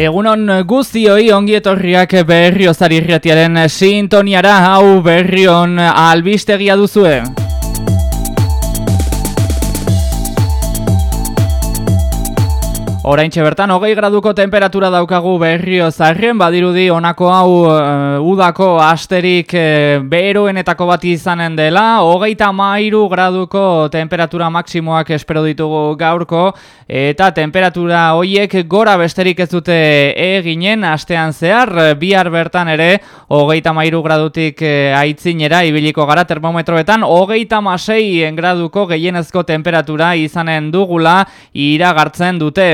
Egunon guztioi ongi etorriak berriozari irratiaren sintoniara hau berrion albistegia duzue. Oraintxe bertan, hogei graduko temperatura daukagu berrio zarren, badirudi honako hau uh, udako asterik uh, beroenetako bat izanen dela, hogeita mairu graduko temperatura maksimoak espero ditugu gaurko, eta temperatura hoiek gora besterik ez dute eginen, astean zehar, bihar bertan ere, hogeita mairu gradutik uh, aitzinera, ibiliko gara termometroetan, hogeita masei graduko gehienezko temperatura izanen dugula iragartzen dute.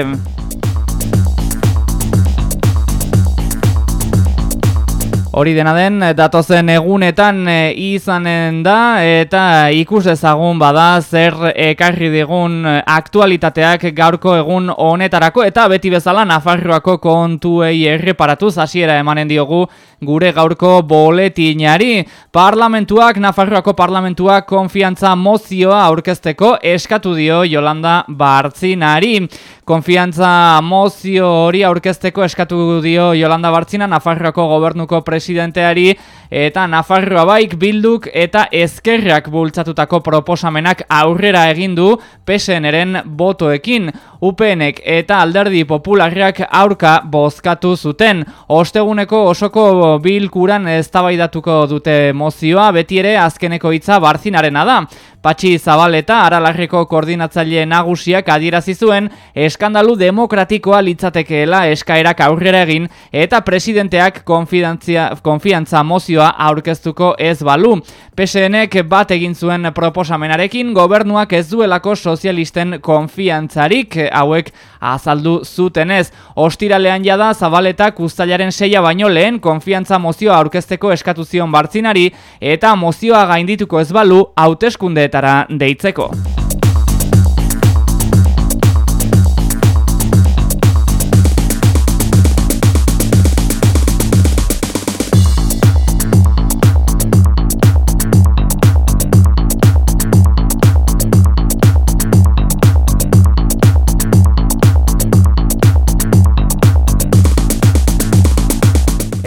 Hori dena den, datozen egunetan e, izanen da eta ikus ezagun bada zer ekarri digun aktualitateak gaurko egun honetarako eta beti bezala Nafarroako kontuei erreparatuz hasiera emanen diogu gure gaurko boletinari. Parlamentuak, Nafarroako parlamentuak konfiantza mozioa aurkezteko eskatu dio Jolanda Bartzinari. Konfiantza mozio hori aurkezteko eskatu dio Jolanda Bartzina Nafarroako gobernuko presidenteari eta Nafarroa baik bilduk eta ezkerrak bultzatutako proposamenak aurrera egin du PSNren botoekin. UPNek eta alderdi popularrak aurka bozkatu zuten. Osteguneko osoko bilkuran eztabaidatuko dute mozioa, beti ere azkeneko hitza barzinarena da. Patxi Zabaleta, Aralarreko koordinatzaile nagusiak adierazi zuen eskandalu demokratikoa litzatekeela eskaerak aurrera egin eta presidenteak konfiantza mozioa aurkeztuko ez balu. PSNek bat egin zuen proposamenarekin gobernuak ez duelako sozialisten konfiantzarik hauek azaldu zutenez. Ostiralean jada Zabaletak ustailaren seia baino lehen konfiantza mozioa aurkezteko eskatu zion bartzinari eta mozioa gaindituko ez balu hauteskundeetara deitzeko.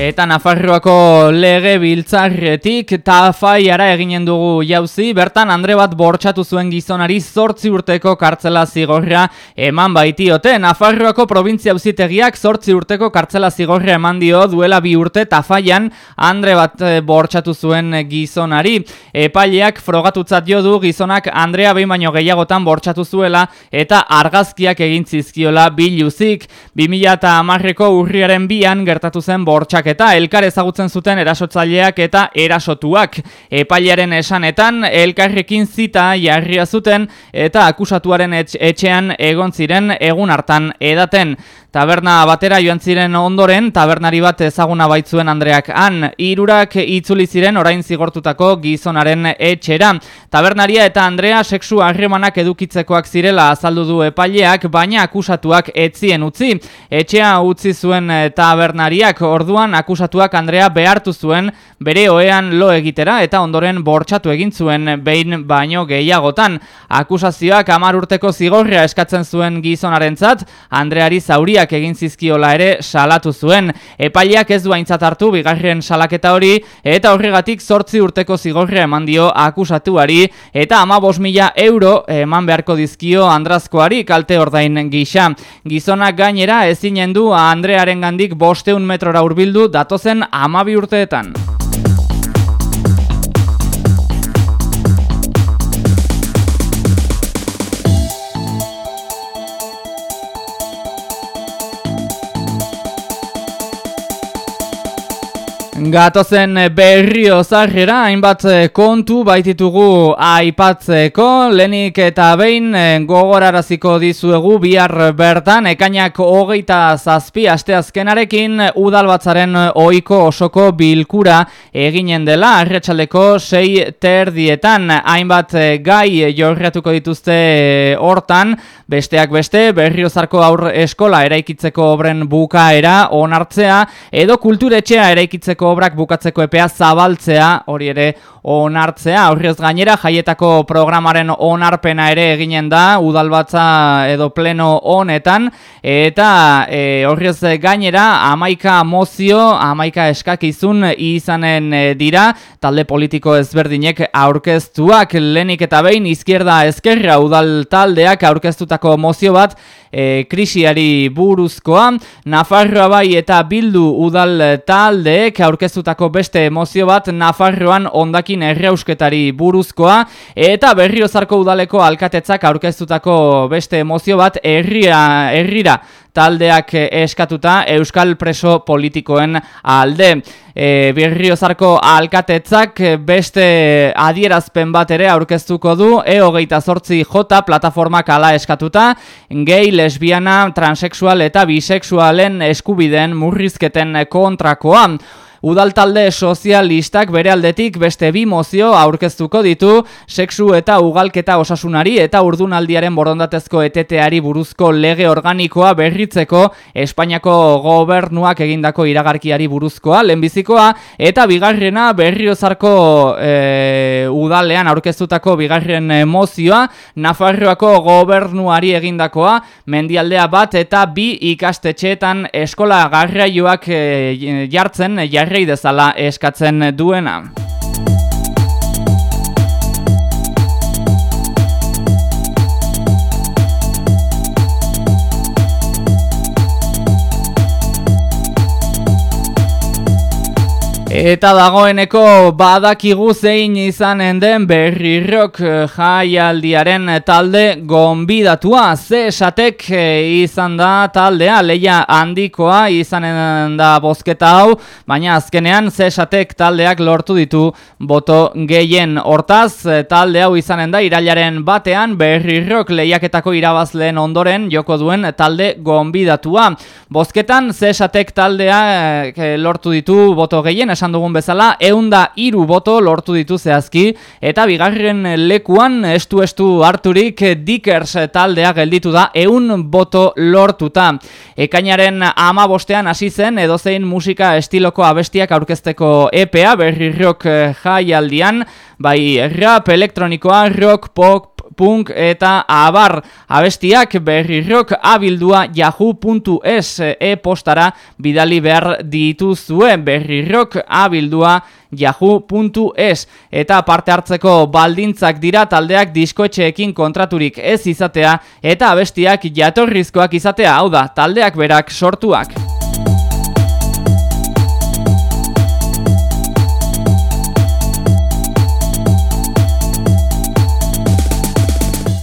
Eta Nafarroako lege biltzarretik tafaiara eginen dugu jauzi, bertan Andre bat bortxatu zuen gizonari zortzi urteko kartzela zigorra eman baitiote. Nafarroako provintzia uzitegiak zortzi urteko kartzela zigorra eman dio duela bi urte tafaian Andre bat eh, bortxatu zuen gizonari. Epaileak frogatutzat jo du gizonak Andrea behin baino gehiagotan bortxatu zuela eta argazkiak egin zizkiola biluzik. 2000 eta amarreko urriaren bian gertatu zen bortxak eta elkar ezagutzen zuten erasotzaileak eta erasotuak. Epailaren esanetan elkarrekin zita jarria zuten eta akusatuaren etxean egon ziren egun hartan edaten. Taberna batera joan ziren ondoren, tabernari bat ezaguna baitzuen Andreak han, hirurak itzuli ziren orain zigortutako gizonaren etxera. Tabernaria eta Andrea sexu harremanak edukitzekoak zirela azaldu du epaileak, baina akusatuak etzien utzi. Etxea utzi zuen tabernariak orduan akusatuak Andrea behartu zuen bere oean lo egitera eta ondoren bortxatu egin zuen behin baino gehiagotan. Akusazioak amar urteko zigorria eskatzen zuen gizonarentzat, Andreari zauria egin zizkiola ere salatu zuen. Epaileak ez du aintzat hartu bigarren salaketa hori eta horregatik zortzi urteko zigorria eman dio akusatuari eta ama mila euro eman beharko dizkio andrazkoari kalte ordain gisa. Gizonak gainera ezinen du Andrearen gandik bosteun metrora urbildu datozen amabi urteetan. Gatozen berrio zarrera, hainbat eh, kontu baititugu aipatzeko, lenik eta behin eh, gogoraraziko dizuegu bihar bertan, ekainak hogeita zazpi asteazkenarekin udalbatzaren oiko osoko bilkura eginen dela, arretxaldeko sei terdietan, hainbat eh, gai jorreatuko dituzte hortan, besteak beste, berriozarko aur eskola eraikitzeko obren bukaera onartzea, edo kulturetxea eraikitzeko obrak bukatzeko epea zabaltzea, hori ere onartzea. Horrez gainera, jaietako programaren onarpena ere eginen da, udalbatza edo pleno honetan, eta e, horrez gainera, amaika mozio, amaika eskakizun izanen e, dira, talde politiko ezberdinek aurkeztuak, lenik eta behin, izkierda ezkerra udal taldeak aurkeztutako mozio bat, e, krisiari buruzkoa, Nafarroa bai eta bildu udal taldeek aurkeztutako beste emozio bat Nafarroan ondakin erreusketari buruzkoa, eta berriozarko udaleko alkatetzak aurkeztutako beste emozio bat herria, herrira taldeak eskatuta Euskal Preso Politikoen alde. E, Birriozarko alkatetzak beste adierazpen bat ere aurkeztuko du E hogeita zortzi J plataformak ala eskatuta, gay, lesbiana, transexual eta bisexualen eskubideen murrizketen kontrakoa. Udal talde sozialistak bere aldetik beste bi mozio aurkeztuko ditu sexu eta ugalketa osasunari eta urdunaldiaren borondatezko eteteari buruzko lege organikoa berritzeko Espainiako gobernuak egindako iragarkiari buruzkoa lehenbizikoa eta bigarrena berriozarko e, udalean aurkeztutako bigarren mozioa Nafarroako gobernuari egindakoa mendialdea bat eta bi ikastetxeetan eskola garraioak e, jartzen jarri jarri dezala eskatzen duena. Eta dagoeneko badakigu zein izanen den berrirrok eh, jaialdiaren talde gonbidatua. Ze esatek eh, izan da taldea, leia handikoa izanen da bozketa hau, baina azkenean ze esatek taldeak lortu ditu boto gehien. Hortaz, eh, talde hau izanen da irailaren batean berrirrok lehiaketako irabazleen ondoren joko duen talde gonbidatua. Bozketan ze esatek taldea lortu ditu boto gehien, esan dugun bezala, eunda iru boto lortu ditu zehazki, eta bigarren lekuan estu-estu harturik Dickers taldea gelditu da eun boto lortuta. Ekainaren ama bostean hasi zen edozein musika estiloko abestiak aurkezteko EPA berri rock jaialdian, bai rap, elektronikoa, rock, pop, punk eta abar abestiak berri rock abildua yahoo.es e-postara bidali behar dituzue. Berri rock abildua yahoo.es eta parte hartzeko baldintzak dira taldeak diskoetxeekin kontraturik ez izatea eta abestiak jatorrizkoak izatea. Hau da taldeak berak sortuak.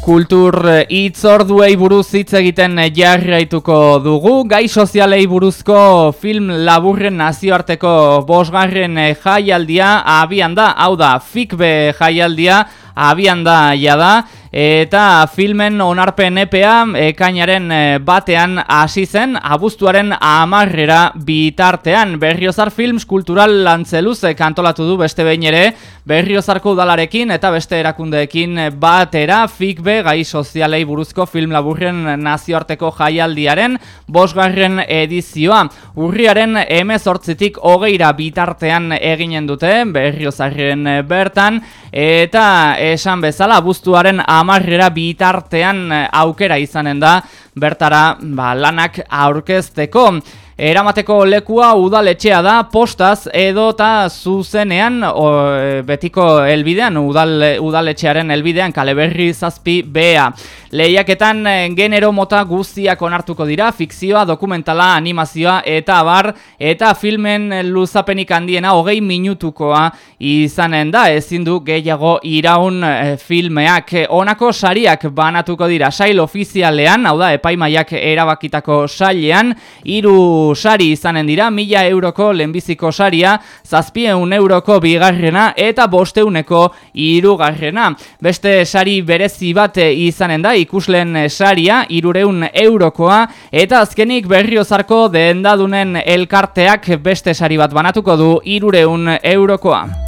Kultur eh, itzorduei buruz hitz egiten eh, jarraituko dugu. Gai sozialei buruzko film laburren nazioarteko bosgarren eh, jaialdia abian da. Hau da, fikbe jaialdia abian da jada eta filmen onarpen epea ekainaren eh, batean hasi zen abuztuaren amarrera bitartean. Berriozar Films Kultural Lantzeluz kantolatu du beste behin ere Berriozarko udalarekin eta beste erakundeekin batera fikbe gai sozialei buruzko film laburren nazioarteko jaialdiaren bosgarren edizioa. Urriaren emezortzitik hogeira bitartean eginen dute Berriozarren bertan. Eta esan bezala abuztuaren amarrera bitartean eh, aukera izanen da bertara ba, lanak aurkezteko. Eramateko lekua udaletxea da postaz edo eta zuzenean o, e, betiko helbidean udal, udaletxearen helbidean kaleberri zazpi bea. Lehiaketan e, genero mota guztiak onartuko dira, fikzioa, dokumentala, animazioa eta bar eta filmen luzapenik handiena hogei minutukoa izanen da, ezin du gehiago iraun e, filmeak. Honako sariak banatuko dira sail ofizialean, hau da epaimaiak erabakitako sailean, hiru sari izanen dira, mila euroko lehenbiziko saria, zazpieun euroko bigarrena eta bosteuneko irugarrena. Beste sari berezi bat izanen da, ikuslen saria, irureun eurokoa, eta azkenik berriozarko dendadunen elkarteak beste sari bat banatuko du irureun eurokoa.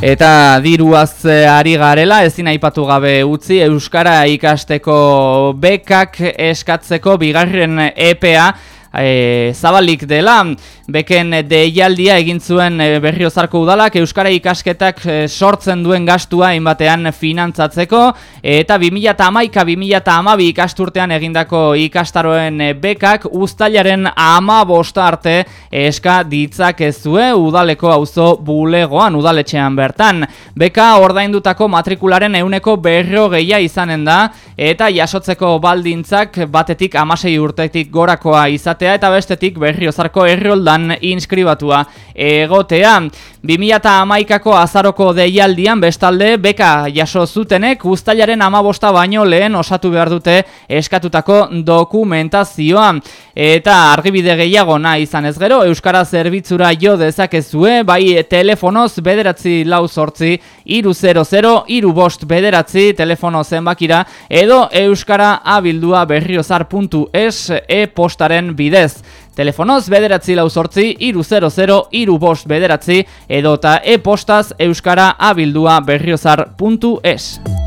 Eta diruaz ari garela, ezin aipatu gabe utzi, Euskara ikasteko bekak eskatzeko bigarren EPA e, zabalik dela, beken deialdia egin zuen e, berriozarko udalak Euskara ikasketak e, sortzen duen gastua inbatean finantzatzeko, eta 2008-2008 ikasturtean egindako ikastaroen bekak ustailaren ama bosta arte eska ditzak ezue udaleko auzo bulegoan udaletxean bertan. Beka ordaindutako matrikularen euneko berro gehia izanen da, eta jasotzeko baldintzak batetik amasei urtetik gorakoa izate izatea eta bestetik berriozarko erroldan inskribatua egotea. 2008ako azaroko deialdian bestalde beka jaso zutenek ustailaren amabosta baino lehen osatu behar dute eskatutako dokumentazioa. Eta argibide gehiago nahi izan ez gero, Euskara zerbitzura jo dezakezue, bai telefonoz bederatzi lau sortzi, iru 00, iru bost bederatzi telefono zenbakira, edo Euskara abildua berriozar.es e-postaren bidez. Telefonoz bederatzi lau sortzi, iru 00, iru bost bederatzi, edota e-postaz euskara abildua berriozar.es.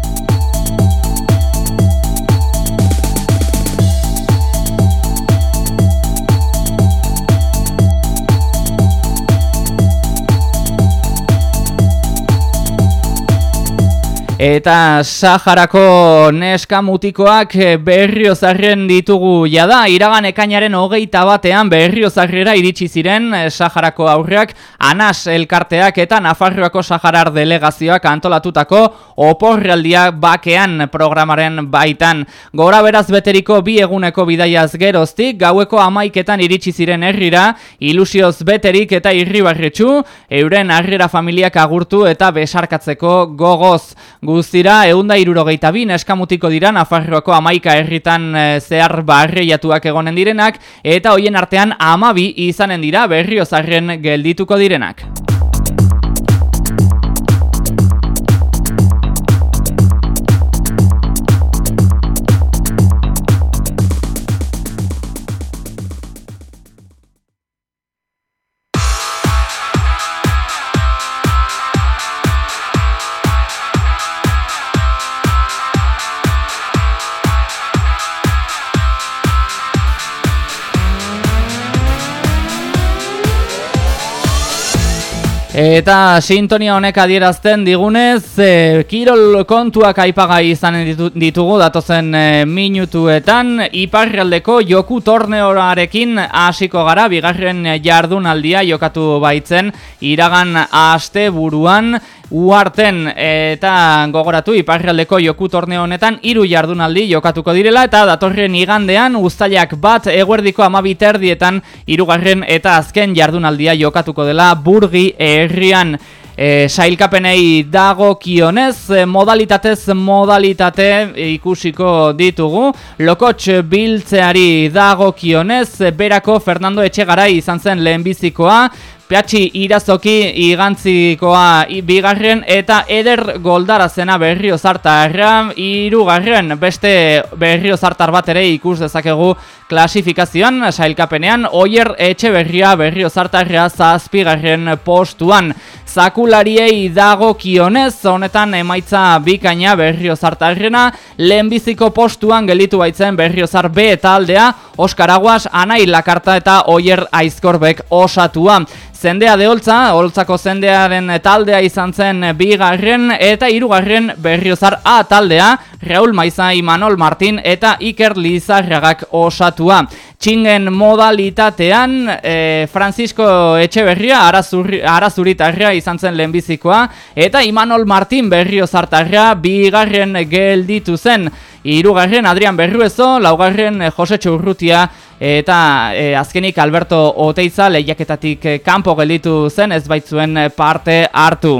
Eta Saharako neska mutikoak berriozarren ditugu jada, iragan ekainaren hogeita batean berriozarrera iritsi ziren Saharako aurreak Anas elkarteak eta Nafarroako Saharar delegazioak antolatutako oporraldia bakean programaren baitan. Gora beraz beteriko bi eguneko bidaiaz geroztik, gaueko amaiketan iritsi ziren herrira, ilusioz beterik eta irribarretxu, euren harrera familiak agurtu eta besarkatzeko gogoz. Guztira, eunda irurogeita bin eskamutiko dira Nafarroako amaika herritan e, zehar barreiatuak egonen direnak, eta hoien artean amabi izanen dira berriozarren geldituko direnak. Eta sintonia honek adierazten digunez, e, kirol kontuak aipagai izan ditugu datozen e, minutuetan, iparraldeko joku torneoarekin hasiko gara, bigarren jardunaldia jokatu baitzen, iragan aste buruan, uarten eta gogoratu iparraldeko joku torneo honetan hiru jardunaldi jokatuko direla eta datorren igandean uztailak bat eguerdiko amabiterdietan hirugarren eta azken jardunaldia jokatuko dela burgi herrian e, sailkapenei dago kionez, e, modalitatez modalitate ikusiko ditugu, lokotx biltzeari dago kionez, berako Fernando Etxegarai izan zen lehenbizikoa, Peatxi irazoki igantzikoa bigarren eta eder goldara zena berrio zartarra irugarren beste berrio zartar bat ere ikus dezakegu klasifikazioan sailkapenean. Oier etxe berria berrio zartarra zazpigarren postuan. Zakulariei dago kionez honetan emaitza bikaina berrio zartarrena. Lehenbiziko postuan gelitu baitzen berrio zar B eta aldea Oskar Aguas, Anai Lakarta eta Oier Aizkorbek osatua Zendea de Holtza, Holtzako zendearen taldea izan zen bigarren eta hirugarren berriozar A taldea, Raul Maiza, Imanol Martin eta Iker Lizarragak osatua. Txingen modalitatean, e, Francisco Etxeberria, arazuritarria izan zen lehenbizikoa, eta Imanol Martin berriozartarria bigarren gelditu zen. Hirugarren Adrian Berruezo, laugarren Jose Txurrutia eta e, azkenik Alberto Oteiza lehiaketatik kanpo gelditu zen ez baitzuen parte hartu.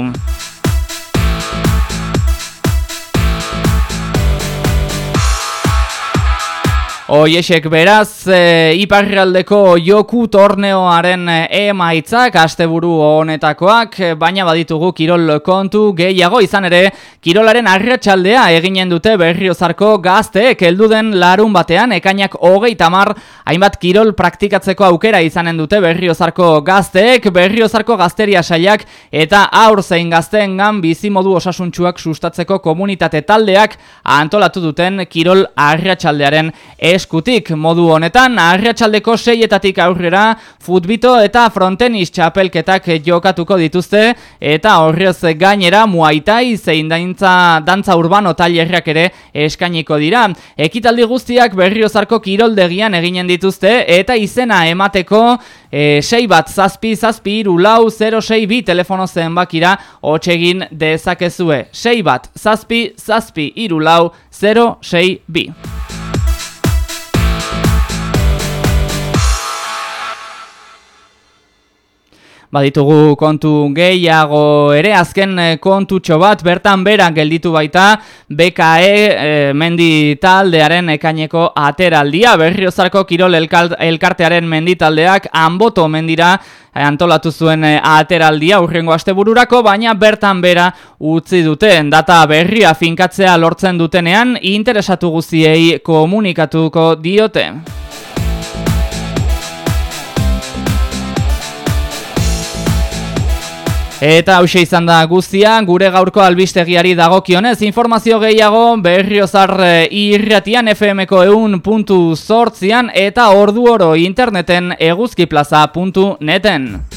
Oiesek beraz, e, iparraldeko joku torneoaren e, emaitzak, asteburu honetakoak, e, baina baditugu kirol kontu gehiago. Izan ere, kirolaren arratsaldea eginen dute berriozarko gazteek. Den larun batean, ekainak hogei tamar, hainbat kirol praktikatzeko aukera izanen dute berriozarko gazteek, berriozarko gazteria saiak, eta aur zein gazteengan bizimodu osasuntxuak sustatzeko komunitate taldeak antolatu duten kirol arratsaldearen eskutik modu honetan, arratsaldeko seietatik aurrera futbito eta frontenis txapelketak jokatuko dituzte eta horrez gainera muaitai zein daintza dantza urbano tailerrak ere eskainiko dira. Ekitaldi guztiak berriozarko kiroldegian eginen dituzte eta izena emateko e, sei bat zazpi zazpi iru lau 06 bi telefono zenbakira hotxegin dezakezue. Sei bat zazpi zazpi iru lau 06 bi. Baditugu kontu gehiago ere azken eh, kontutxo bat bertan beran gelditu baita BKE e, mendi taldearen ekaineko ateraldia berriozarko kirol elkartearen mendi taldeak anboto mendira eh, antolatu zuen eh, ateraldia urrengo astebururako baina bertan bera utzi duten data berria finkatzea lortzen dutenean interesatu guziei komunikatuko diote. Eta hause izan da guztia, gure gaurko albistegiari dagokionez, informazio gehiago berriozar eh, irratian FMko eun puntu eta ordu oro interneten eguzkiplaza.neten.